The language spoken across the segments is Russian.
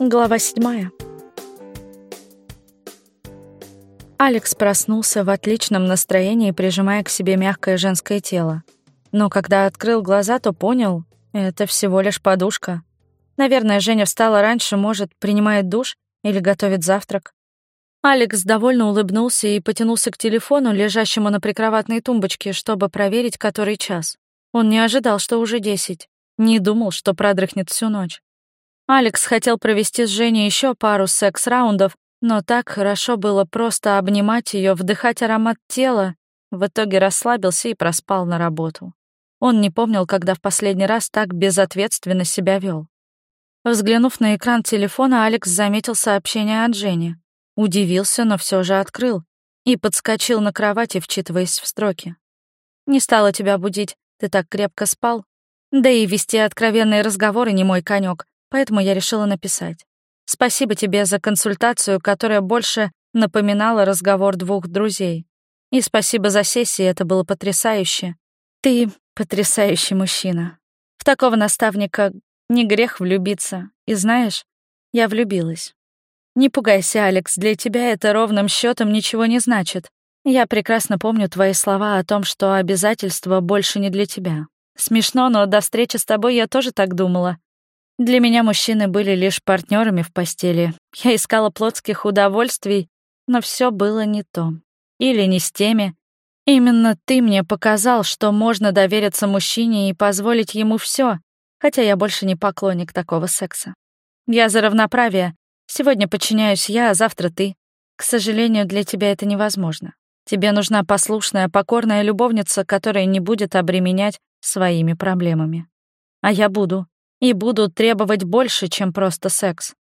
Глава седьмая. Алекс проснулся в отличном настроении, прижимая к себе мягкое женское тело. Но когда открыл глаза, то понял — это всего лишь подушка. Наверное, Женя встала раньше, может, принимает душ или готовит завтрак. Алекс довольно улыбнулся и потянулся к телефону, лежащему на прикроватной тумбочке, чтобы проверить, который час. Он не ожидал, что уже десять. Не думал, что продрыхнет всю ночь. Алекс хотел провести с Женей еще пару секс-раундов, но так хорошо было просто обнимать ее, вдыхать аромат тела. В итоге расслабился и проспал на работу. Он не помнил, когда в последний раз так безответственно себя вел. Взглянув на экран телефона, Алекс заметил сообщение от Жени. Удивился, но все же открыл и подскочил на кровати, вчитываясь в строки. «Не стала тебя будить, ты так крепко спал. Да и вести откровенные разговоры не мой конек, поэтому я решила написать. Спасибо тебе за консультацию, которая больше напоминала разговор двух друзей. И спасибо за сессии, это было потрясающе. Ты потрясающий мужчина. В такого наставника не грех влюбиться. И знаешь, я влюбилась. Не пугайся, Алекс, для тебя это ровным счетом ничего не значит. Я прекрасно помню твои слова о том, что обязательства больше не для тебя. Смешно, но до встречи с тобой я тоже так думала. Для меня мужчины были лишь партнерами в постели. Я искала плотских удовольствий, но все было не то. Или не с теми. Именно ты мне показал, что можно довериться мужчине и позволить ему все, хотя я больше не поклонник такого секса. Я за равноправие. Сегодня подчиняюсь я, а завтра ты. К сожалению, для тебя это невозможно. Тебе нужна послушная, покорная любовница, которая не будет обременять своими проблемами. А я буду и буду требовать больше, чем просто секс.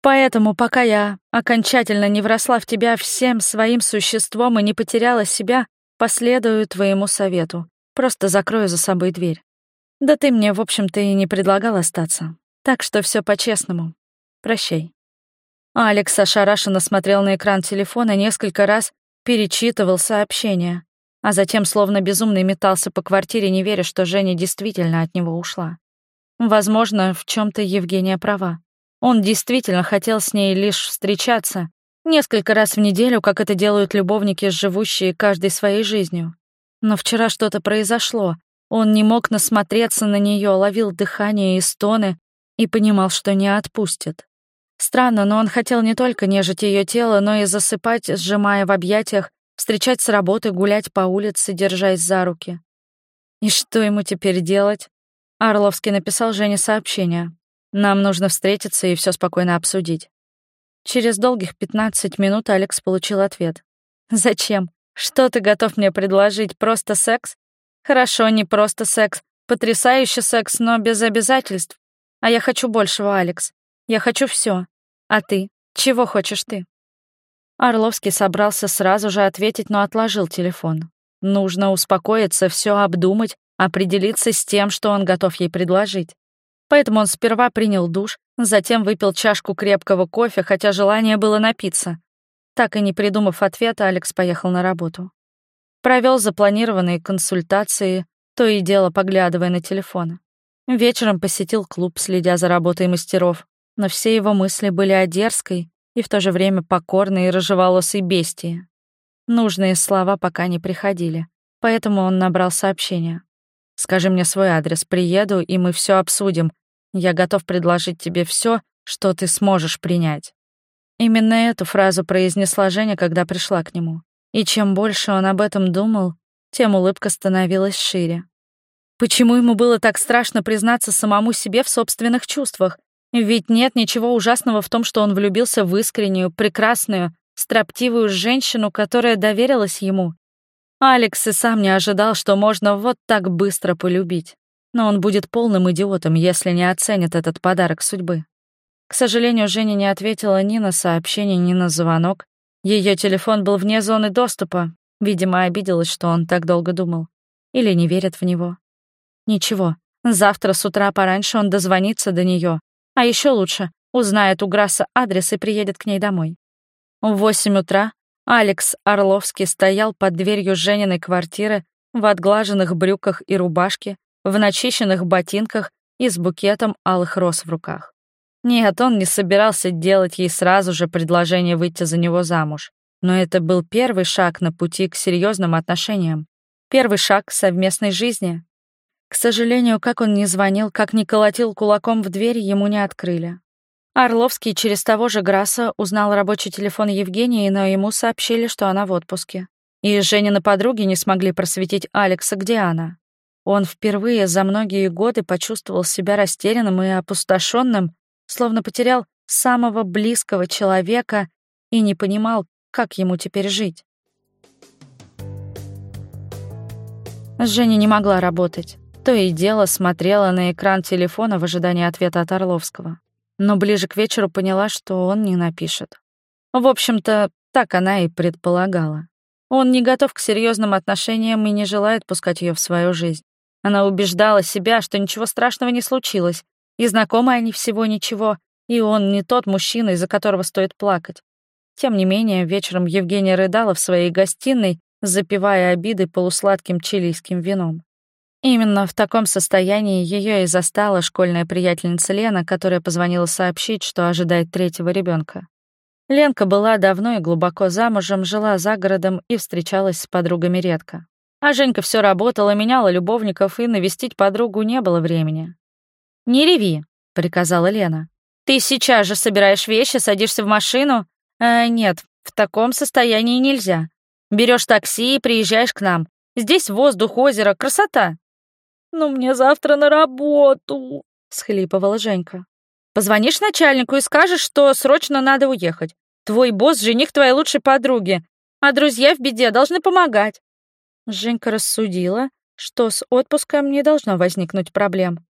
Поэтому, пока я окончательно не вросла в тебя всем своим существом и не потеряла себя, последую твоему совету. Просто закрою за собой дверь. Да ты мне, в общем-то, и не предлагал остаться. Так что все по-честному. Прощай. Алекс ошарашенно смотрел на экран телефона несколько раз, перечитывал сообщения, а затем словно безумный метался по квартире, не веря, что Женя действительно от него ушла. Возможно, в чем то Евгения права. Он действительно хотел с ней лишь встречаться несколько раз в неделю, как это делают любовники, живущие каждой своей жизнью. Но вчера что-то произошло. Он не мог насмотреться на нее, ловил дыхание и стоны и понимал, что не отпустит. Странно, но он хотел не только нежить ее тело, но и засыпать, сжимая в объятиях, встречать с работы, гулять по улице, держась за руки. И что ему теперь делать? Орловский написал Жене сообщение. «Нам нужно встретиться и все спокойно обсудить». Через долгих 15 минут Алекс получил ответ. «Зачем? Что ты готов мне предложить? Просто секс? Хорошо, не просто секс. Потрясающий секс, но без обязательств. А я хочу большего, Алекс. Я хочу все. А ты? Чего хочешь ты?» Орловский собрался сразу же ответить, но отложил телефон. Нужно успокоиться, все обдумать определиться с тем, что он готов ей предложить. Поэтому он сперва принял душ, затем выпил чашку крепкого кофе, хотя желание было напиться. Так и не придумав ответа, Алекс поехал на работу. Провел запланированные консультации, то и дело поглядывая на телефон. Вечером посетил клуб, следя за работой мастеров, но все его мысли были о дерзкой и в то же время покорной и рыжеволосой бестии. Нужные слова пока не приходили, поэтому он набрал сообщение. Скажи мне свой адрес, приеду, и мы все обсудим. Я готов предложить тебе все, что ты сможешь принять». Именно эту фразу произнесла Женя, когда пришла к нему. И чем больше он об этом думал, тем улыбка становилась шире. Почему ему было так страшно признаться самому себе в собственных чувствах? Ведь нет ничего ужасного в том, что он влюбился в искреннюю, прекрасную, строптивую женщину, которая доверилась ему Алекс и сам не ожидал, что можно вот так быстро полюбить. Но он будет полным идиотом, если не оценит этот подарок судьбы. К сожалению, Женя не ответила ни на сообщение, ни на звонок. Ее телефон был вне зоны доступа. Видимо, обиделась, что он так долго думал. Или не верит в него. Ничего, завтра с утра пораньше он дозвонится до нее, А еще лучше, узнает у Грасса адрес и приедет к ней домой. В восемь утра Алекс Орловский стоял под дверью Жениной квартиры в отглаженных брюках и рубашке, в начищенных ботинках и с букетом алых роз в руках. Нет, он не собирался делать ей сразу же предложение выйти за него замуж. Но это был первый шаг на пути к серьезным отношениям. Первый шаг к совместной жизни. К сожалению, как он не звонил, как не колотил кулаком в дверь, ему не открыли. Орловский через того же Граса узнал рабочий телефон Евгении, но ему сообщили, что она в отпуске. И Женины подруги не смогли просветить Алекса, где она. Он впервые за многие годы почувствовал себя растерянным и опустошенным, словно потерял самого близкого человека и не понимал, как ему теперь жить. Женя не могла работать. То и дело смотрела на экран телефона в ожидании ответа от Орловского. Но ближе к вечеру поняла, что он не напишет. В общем-то, так она и предполагала. Он не готов к серьезным отношениям и не желает пускать ее в свою жизнь. Она убеждала себя, что ничего страшного не случилось, и знакомы они всего ничего, и он не тот мужчина, из-за которого стоит плакать. Тем не менее, вечером Евгения рыдала в своей гостиной, запивая обиды полусладким чилийским вином. Именно в таком состоянии ее и застала школьная приятельница Лена, которая позвонила сообщить, что ожидает третьего ребенка. Ленка была давно и глубоко замужем, жила за городом и встречалась с подругами редко. А Женька все работала, меняла любовников, и навестить подругу не было времени. «Не реви», — приказала Лена. «Ты сейчас же собираешь вещи, садишься в машину?» «Э, «Нет, в таком состоянии нельзя. Берешь такси и приезжаешь к нам. Здесь воздух, озеро, красота». «Ну, мне завтра на работу», — схлипывала Женька. Позвонишь начальнику и скажешь, что срочно надо уехать. Твой босс — жених твоей лучшей подруги, а друзья в беде должны помогать». Женька рассудила, что с отпуском не должно возникнуть проблем.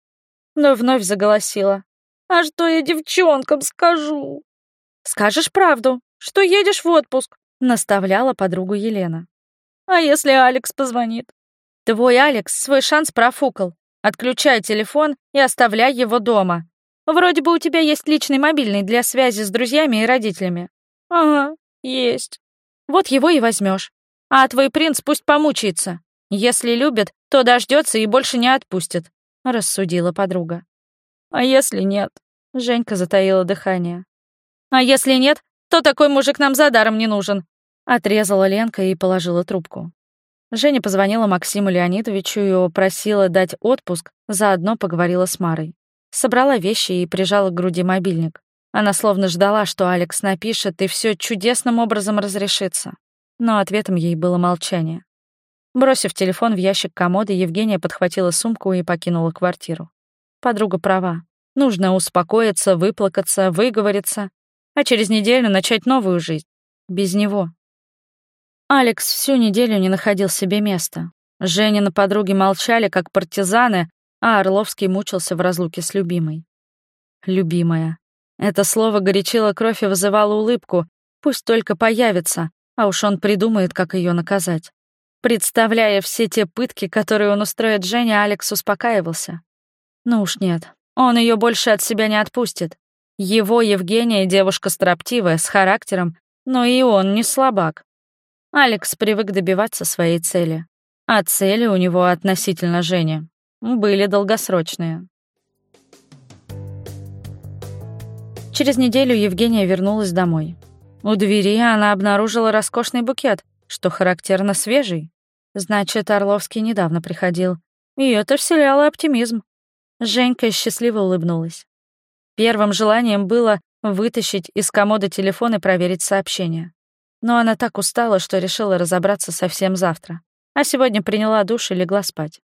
Но вновь заголосила. «А что я девчонкам скажу?» «Скажешь правду, что едешь в отпуск», — наставляла подругу Елена. «А если Алекс позвонит?» «Твой Алекс свой шанс профукал. Отключай телефон и оставляй его дома. Вроде бы у тебя есть личный мобильный для связи с друзьями и родителями. Ага, есть. Вот его и возьмешь. А твой принц пусть помучается. Если любит, то дождется и больше не отпустит, рассудила подруга. А если нет? Женька затаила дыхание. А если нет, то такой мужик нам за даром не нужен, отрезала Ленка и положила трубку. Женя позвонила Максиму Леонидовичу и просила дать отпуск, заодно поговорила с Марой. Собрала вещи и прижала к груди мобильник. Она словно ждала, что Алекс напишет, и все чудесным образом разрешится. Но ответом ей было молчание. Бросив телефон в ящик комода, Евгения подхватила сумку и покинула квартиру. Подруга права. Нужно успокоиться, выплакаться, выговориться, а через неделю начать новую жизнь. Без него. Алекс всю неделю не находил себе места. Женя на подруги молчали, как партизаны, а Орловский мучился в разлуке с любимой. «Любимая». Это слово горячило кровь и вызывало улыбку. Пусть только появится, а уж он придумает, как ее наказать. Представляя все те пытки, которые он устроит Жене, Алекс успокаивался. Ну уж нет, он ее больше от себя не отпустит. Его Евгения девушка строптивая, с характером, но и он не слабак. Алекс привык добиваться своей цели. А цели у него относительно Жени были долгосрочные. Через неделю Евгения вернулась домой. У двери она обнаружила роскошный букет, что характерно свежий. Значит, Орловский недавно приходил. И это вселяло оптимизм. Женька счастливо улыбнулась. Первым желанием было вытащить из комода телефон и проверить сообщение. Но она так устала, что решила разобраться совсем завтра. А сегодня приняла душ и легла спать.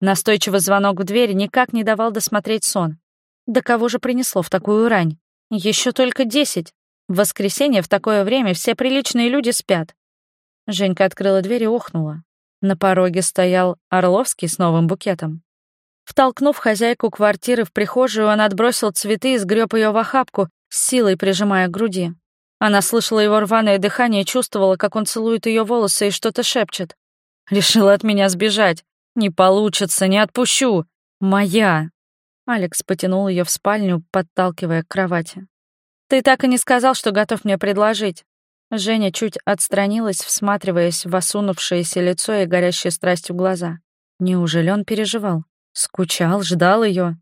Настойчивый звонок в дверь никак не давал досмотреть сон. Да кого же принесло в такую рань? Еще только десять. В воскресенье в такое время все приличные люди спят. Женька открыла дверь и охнула. На пороге стоял Орловский с новым букетом. Втолкнув хозяйку квартиры в прихожую, он отбросил цветы и сгреб ее в охапку, с силой прижимая к груди. Она слышала его рваное дыхание чувствовала, как он целует ее волосы и что-то шепчет. Решила от меня сбежать. «Не получится, не отпущу! Моя!» Алекс потянул ее в спальню, подталкивая к кровати. «Ты так и не сказал, что готов мне предложить». Женя чуть отстранилась, всматриваясь в осунувшееся лицо и горящие страстью глаза. Неужели он переживал? Скучал, ждал ее.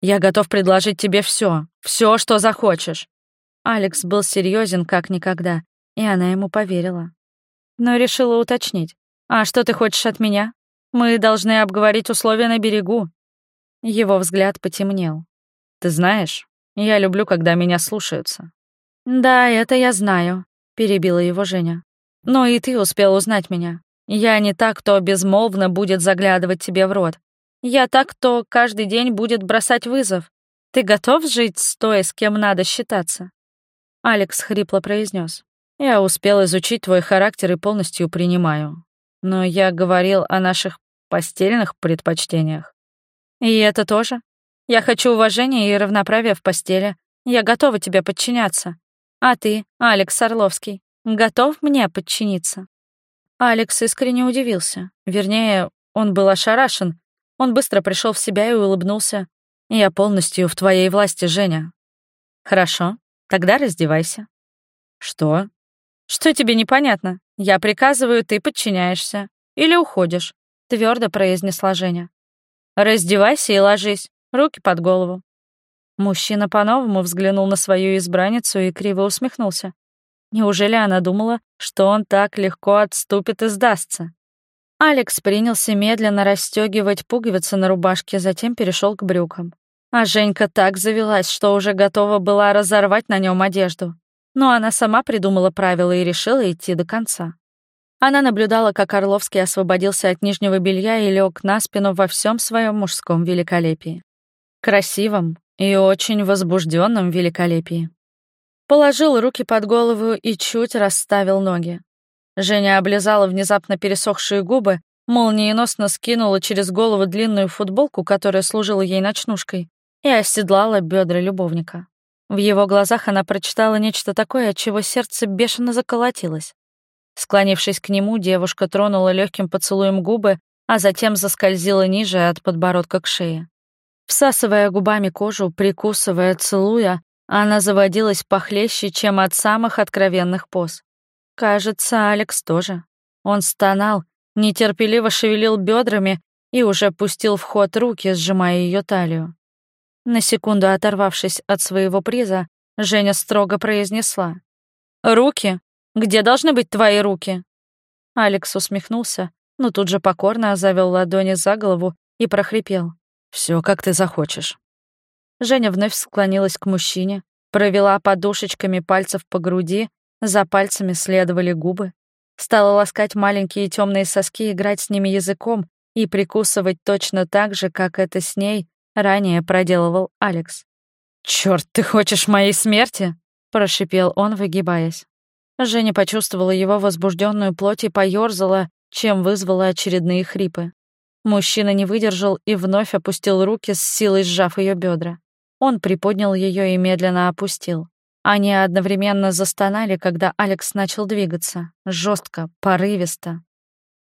Я готов предложить тебе все, все, что захочешь. Алекс был серьезен как никогда, и она ему поверила. Но решила уточнить. «А что ты хочешь от меня? Мы должны обговорить условия на берегу». Его взгляд потемнел. «Ты знаешь, я люблю, когда меня слушаются». «Да, это я знаю», — перебила его Женя. «Но и ты успел узнать меня. Я не так, кто безмолвно будет заглядывать тебе в рот. Я так, кто каждый день будет бросать вызов. Ты готов жить с той, с кем надо считаться?» Алекс хрипло произнес. «Я успел изучить твой характер и полностью принимаю. Но я говорил о наших постельных предпочтениях. И это тоже. Я хочу уважения и равноправия в постели. Я готова тебе подчиняться. А ты, Алекс Орловский, готов мне подчиниться?» Алекс искренне удивился. Вернее, он был ошарашен. Он быстро пришел в себя и улыбнулся. «Я полностью в твоей власти, Женя». «Хорошо, тогда раздевайся». «Что?» «Что тебе непонятно? Я приказываю, ты подчиняешься. Или уходишь», — твердо произнесла Женя. «Раздевайся и ложись, руки под голову». Мужчина по-новому взглянул на свою избранницу и криво усмехнулся. Неужели она думала, что он так легко отступит и сдастся? Алекс принялся медленно расстегивать пуговицы на рубашке, затем перешел к брюкам. А Женька так завелась, что уже готова была разорвать на нем одежду. Но она сама придумала правила и решила идти до конца. Она наблюдала, как Орловский освободился от нижнего белья и лег на спину во всем своем мужском великолепии. Красивом и очень возбужденном великолепии. Положил руки под голову и чуть расставил ноги. Женя облизала внезапно пересохшие губы, молниеносно скинула через голову длинную футболку, которая служила ей ночнушкой, и оседлала бедра любовника. В его глазах она прочитала нечто такое, от чего сердце бешено заколотилось. Склонившись к нему, девушка тронула легким поцелуем губы, а затем заскользила ниже от подбородка к шее. Всасывая губами кожу, прикусывая, целуя, она заводилась похлеще, чем от самых откровенных поз. Кажется, Алекс тоже. Он стонал, нетерпеливо шевелил бедрами и уже пустил в ход руки, сжимая ее талию. На секунду оторвавшись от своего приза, Женя строго произнесла. «Руки? Где должны быть твои руки?» Алекс усмехнулся, но тут же покорно завел ладони за голову и прохрипел. Все, как ты захочешь». Женя вновь склонилась к мужчине, провела подушечками пальцев по груди, за пальцами следовали губы, стала ласкать маленькие темные соски, играть с ними языком и прикусывать точно так же, как это с ней ранее проделывал Алекс. «Чёрт, ты хочешь моей смерти?» — прошипел он, выгибаясь. Женя почувствовала его возбужденную плоть и поёрзала, чем вызвала очередные хрипы. Мужчина не выдержал и вновь опустил руки, с силой сжав ее бедра. Он приподнял ее и медленно опустил. Они одновременно застонали, когда Алекс начал двигаться. жестко, порывисто.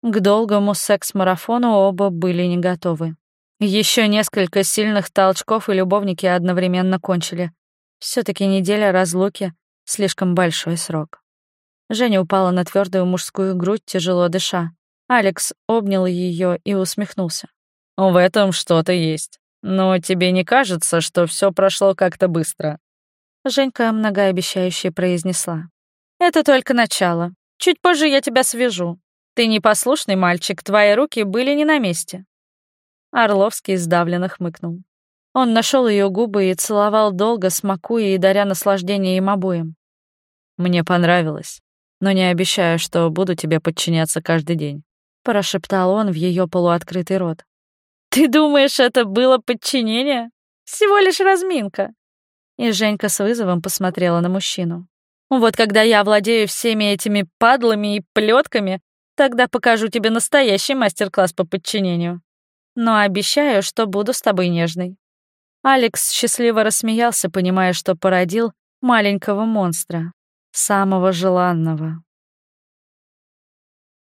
К долгому секс-марафону оба были не готовы. Еще несколько сильных толчков, и любовники одновременно кончили. все таки неделя разлуки — слишком большой срок. Женя упала на твердую мужскую грудь, тяжело дыша. Алекс обнял ее и усмехнулся. «В этом что-то есть». Но тебе не кажется, что все прошло как-то быстро?» Женька многообещающе произнесла. «Это только начало. Чуть позже я тебя свяжу. Ты непослушный мальчик, твои руки были не на месте». Орловский сдавленно хмыкнул. Он нашел ее губы и целовал долго, смакуя и даря наслаждение им обоим. «Мне понравилось, но не обещаю, что буду тебе подчиняться каждый день», прошептал он в ее полуоткрытый рот. «Ты думаешь, это было подчинение? Всего лишь разминка». И Женька с вызовом посмотрела на мужчину. «Вот когда я владею всеми этими падлами и плетками, тогда покажу тебе настоящий мастер-класс по подчинению. Но обещаю, что буду с тобой нежной». Алекс счастливо рассмеялся, понимая, что породил маленького монстра, самого желанного.